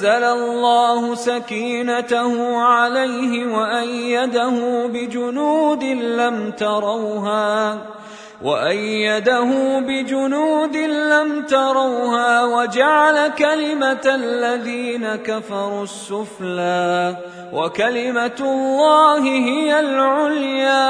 فأنزل الله سكينته عليه وأيده بجنود لم تروها وأيده بجنود لم تروها وجعل كلمة الذين كفروا السفلى وكلمة الله هي العليا.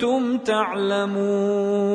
كنتم تعلمون.